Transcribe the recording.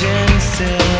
vision still.